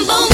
number